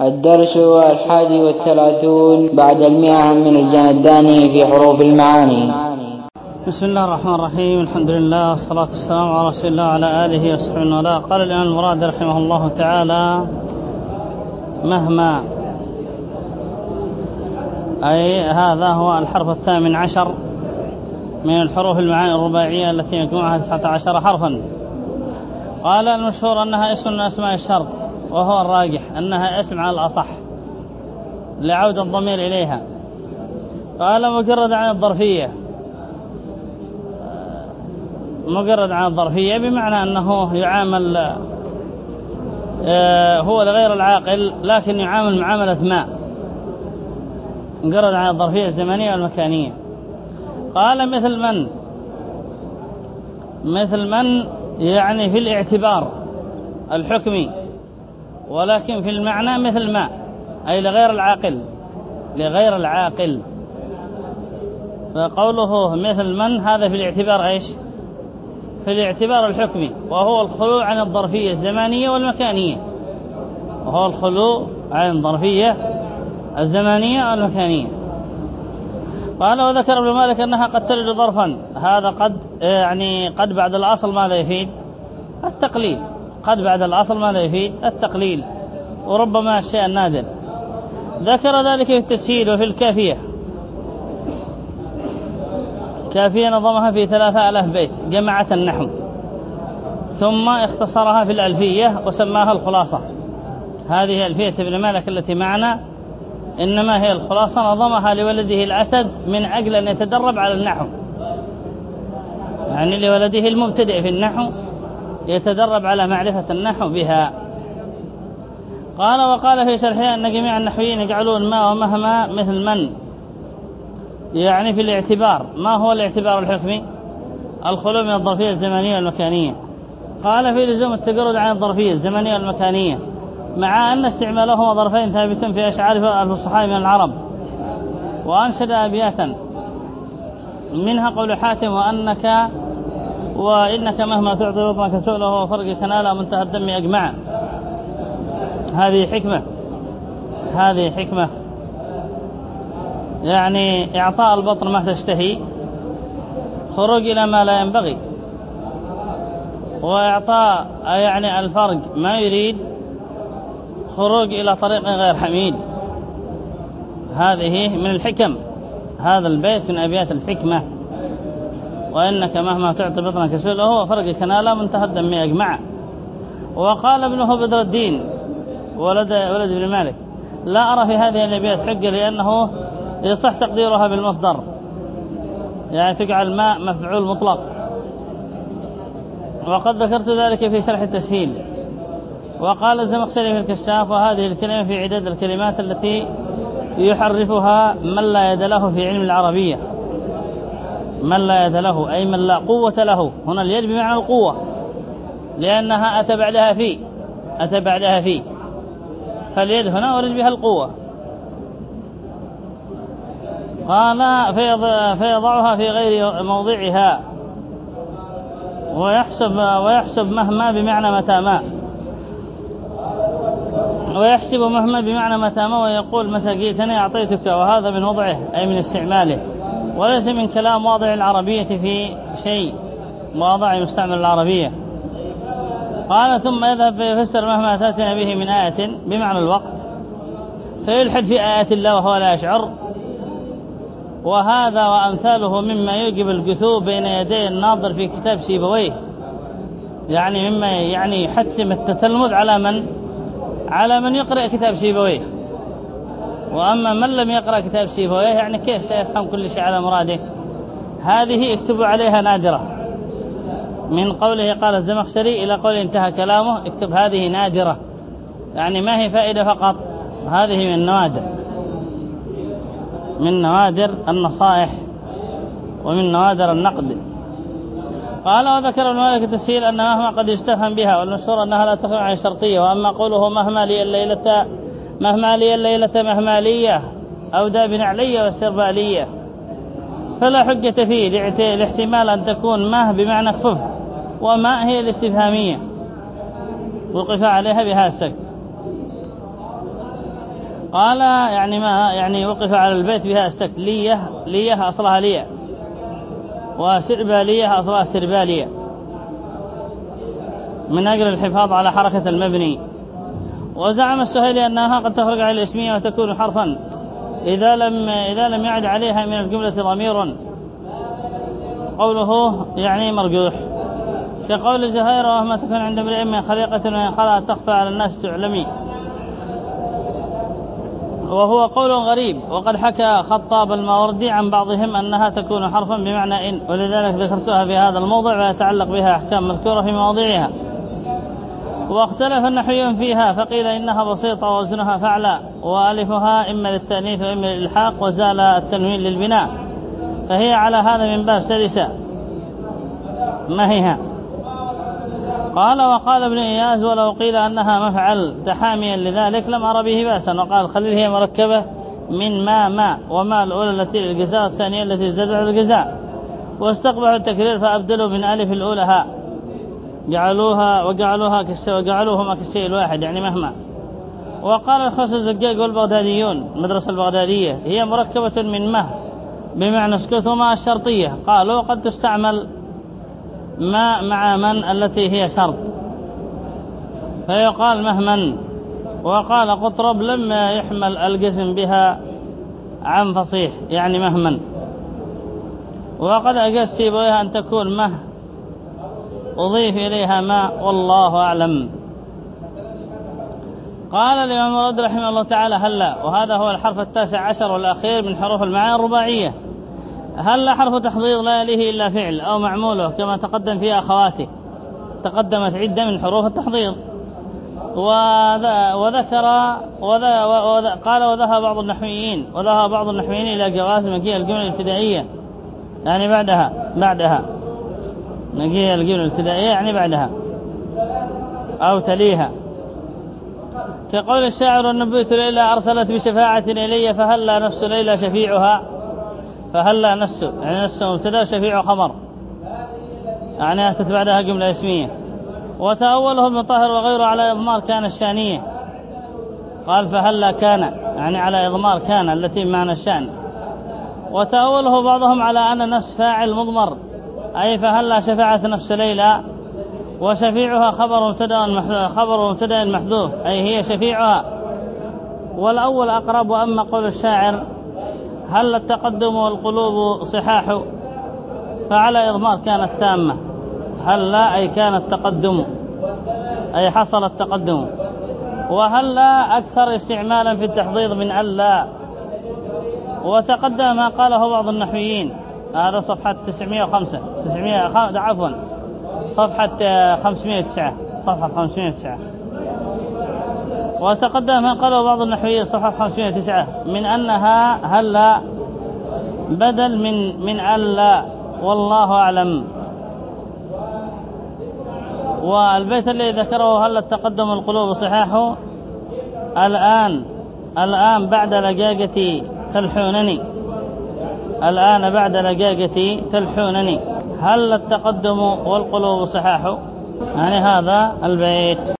الدرس الحادي والثلاثون بعد المئة من الجنداني في حروف المعاني. بسم الله الرحمن الرحيم. الحمد لله والصلاة والسلام على رسول الله وعلى آله وصحبه ولا قال الإمام المراد رحمه الله تعالى مهما. أي هذا هو الحرف الثامن عشر من الحروف المعاني الرباعية التي تسعة عشر حرفا. قال المشهور أنها اسم من أسماء الشرط وهو الراجح أنها اسم على الأصح. لعود الضمير إليها. قال مجرد عن الظرفية. مجرد عن الظرفية بمعنى أنه يعامل آه، هو لغير العاقل لكن يعامل معاملة ما. مجرد عن الظرفية الزمنية والمكانية. قال مثل من؟ مثل من يعني في الاعتبار الحكمي. ولكن في المعنى مثل ما أي لغير العاقل لغير العاقل. فقوله مثل من هذا في الاعتبار إيش؟ في الاعتبار الحكمي وهو الخلو عن الظرفية الزمانية والمكانية. وهو الخلو عن الظرفية الزمانية والمكانية. قال وذكر ابن مالك أنها قد تلد ظرفا. هذا قد يعني قد بعد الأصل ماذا يفيد. التقليل. قد بعد الأصل ماذا يفيد التقليل. وربما الشيء النادر. ذكر ذلك في التسهيل وفي الكافية. كافية نظمها في ثلاثة ألاف بيت جمعت النحو. ثم اختصرها في الألفية وسماها الخلاصة. هذه ألفية ابن مالك التي معنا إنما هي الخلاصة نظمها لولده الأسد من أجل أن يتدرب على النحو. يعني لولده المبتدئ في النحو. يتدرب على معرفة النحو بها. قال وقال في شرحها أن جميع النحويين يجعلون ما ومهما مثل من؟ يعني في الاعتبار. ما هو الاعتبار الحكمي؟ الخلو من الظرفية الزمنية والمكانية. قال في لزوم التجرد عن الظرفية الزمنية والمكانية. مع أن استعمالهما ظرفين ثابت في أشعار الفصحاء من العرب. وأنشد أبياتا. منها قول حاتم وأنك وإنك مهما تعطي بطنك سؤله وفرقك نالا منتهى الدم أجمع هذه حكمة. هذه حكمة. يعني إعطاء البطن ما تشتهي. خروج إلى ما لا ينبغي. وإعطاء يعني الفرج ما يريد خروج إلى طريق غير حميد. هذه من الحكم. هذا البيت من أبيات الحكمة. وإنك مهما تعطي بطنك سؤله وفرقك نالا منتهى الدم أجمع وقال ابنه بدر الدين ولد ولد ابن مالك لا أرى في هذه الأبيات حجة لأنه يصح تقديرها بالمصدر. يعني تجعل ماء مفعول مطلق. وقد ذكرت ذلك في شرح التسهيل. وقال الزمخشري في الكشاف وهذه الكلمة في عدد الكلمات التي يحرفها من لا يد له في علم العربية. من لا يد له أي من لا قوة له. هنا اليد بمعنى القوة لأنها أتى بعدها في أتى بعدها في. فاليد هنا أريد بها القوة. قال فيضعها في غير موضعها. ويحسب ويحسب مهما بمعنى متى ما ويحسب مهما بمعنى متى ما ويقول متى جئتني أعطيتك وهذا من وضعه أي من استعماله. وليس من كلام واضع العربية في شيء واضع يستعمل العربية. قال ثم يذهب فيفسر مهما تاتنا به من آية بمعنى الوقت فيلحد في آيات الله وهو لا يشعر. وهذا وأمثاله مما يوجب الجثو بين يدي الناظر في كتاب سيبويه يعني مما يعني يحتم التتلمذ على من على من يقرأ كتاب سيبويه وأما من لم يقرأ كتاب سيبويه يعني كيف سيفهم كل شيء على مراده؟ هذه اكتبوا عليها نادرة. من قوله قال الزمخشري إلى قوله انتهى كلامه اكتب هذه نادرة. يعني ما هي فائدة فقط؟ هذه من النوادر من نوادر النصائح ومن نوادر النقد. قال وذكر ابن مالك التسهيل أن مهما قد يستفهم بها والمشهور أنها لا تخرج عن الشرطية وأما قوله مهما لي الليلة مهما لي الليلة مهمالية أو داب علي والسربالية فلا حجة فيه لاحتمال أن تكون مه بمعنى كفف وما هي الاستفهامية. وقف عليها بها السكت. قال يعني ما يعني وقف على البيت بها استك لية لية أصلها لية. وسربالية أصلها سربالية. من أجل الحفاظ على حركة المبني. وزعم السهيلي أنها قد تخرج على الاسمية وتكون حرفا. إذا لم إذا لم يعد عليها من الجملة ضمير قوله يعني مرجوح. كقول زهير وما تكون عند امرئ من خليقة وإن تخفى على الناس تعلمي. وهو قول غريب. وقد حكى خطاب الماوردي عن بعضهم أنها تكون حرفا بمعنى إن. ولذلك ذكرتها في هذا الموضع ويتعلق بها أحكام مذكورة في مواضعها. واختلف النحويون فيها فقيل إنها بسيطة ووزنها فعلى وألفها إما للتأنيث وإما للإلحاق وزال التنوين للبناء. فهي على هذا من باب سلسة ما هيها؟ قال وقال ابن إياس ولو قيل أنها مفعل تحاميا لذلك لم أرى به بأسا. وقال خليل هي مركبة من ما ما وما الأولى التي للجزاء الثانية التي تزداد الجزاء واستقبحوا التكرير فأبدلوا من ألف الأولى ها. جعلوها وجعلوها وجعلوهما كالشيء الواحد يعني مهما. وقال الخمس الزجاج والبغداديون المدرسة البغدادية هي مركبة من مه بمعنى اسكت وما الشرطية. قالوا قد تستعمل ما مع من التي هي شرط. فيقال مهما وقال قطرب لما يحمل الجسم بها عن فصيح يعني مهما. وقد أجاز سيبويها أن تكون مه أضيف إليها ما والله أعلم. قال الإمام مرد رحمه الله تعالى هلا وهذا هو الحرف التاسع عشر والأخير من حروف المعاني الرباعية. هل حرف تحضيض لا يليه إلا فعل أو معموله كما تقدم في أخواته؟ تقدمت عدة من حروف التحضيض. وذكر قال وذهب بعض النحويين وذهب بعض النحويين إلى جواز مجيء الجمل الابتدائية. يعني بعدها بعدها. مجيء الجمل الابتدائية يعني بعدها. أو تليها. كقول الشاعر النبوت ليلى أرسلت بشفاعة إلي فهلا نفس ليلى شفيعها؟ فهلا نفس يعني نفس مبتدأ شفيع خبر يعني أتت بعدها جملة اسمية. وتأوله ابن طاهر وغيره على إضمار كان الشانية. قال فهلا كان يعني على إضمار كان التي بمعنى الشأن. وتأوله بعضهم على أن نفس فاعل مضمر. أي فهلا شفعت نفس ليلى؟ وشفيعها خبر مبتدأ خبر مبتدأ محذوف أي هي شفيعها. والأول أقرب وأما قول الشاعر هل التقدم والقلوب صحاح؟ فعلى إضمار كانت تامة. هل لا؟ أي كان التقدم. أي حصل التقدم. وهل لا أكثر استعمالا في التحضيض من ألا؟ وتقدم ما قاله بعض النحويين. هذا صفحة 905 900 عفوا. صفحة 509 صفحة 509 وتقدم ما قاله بعض النحويين صفحة 509 من أنها هلا بدل من من ألا والله أعلم. والبيت الذي ذكره هل التقدم القلوب صحاحه الآن الآن بعد لجاجتي تلحونني. الآن بعد لجاجتي تلحونني. هل التقدم والقلوب صحاح؟ يعني هذا البيت.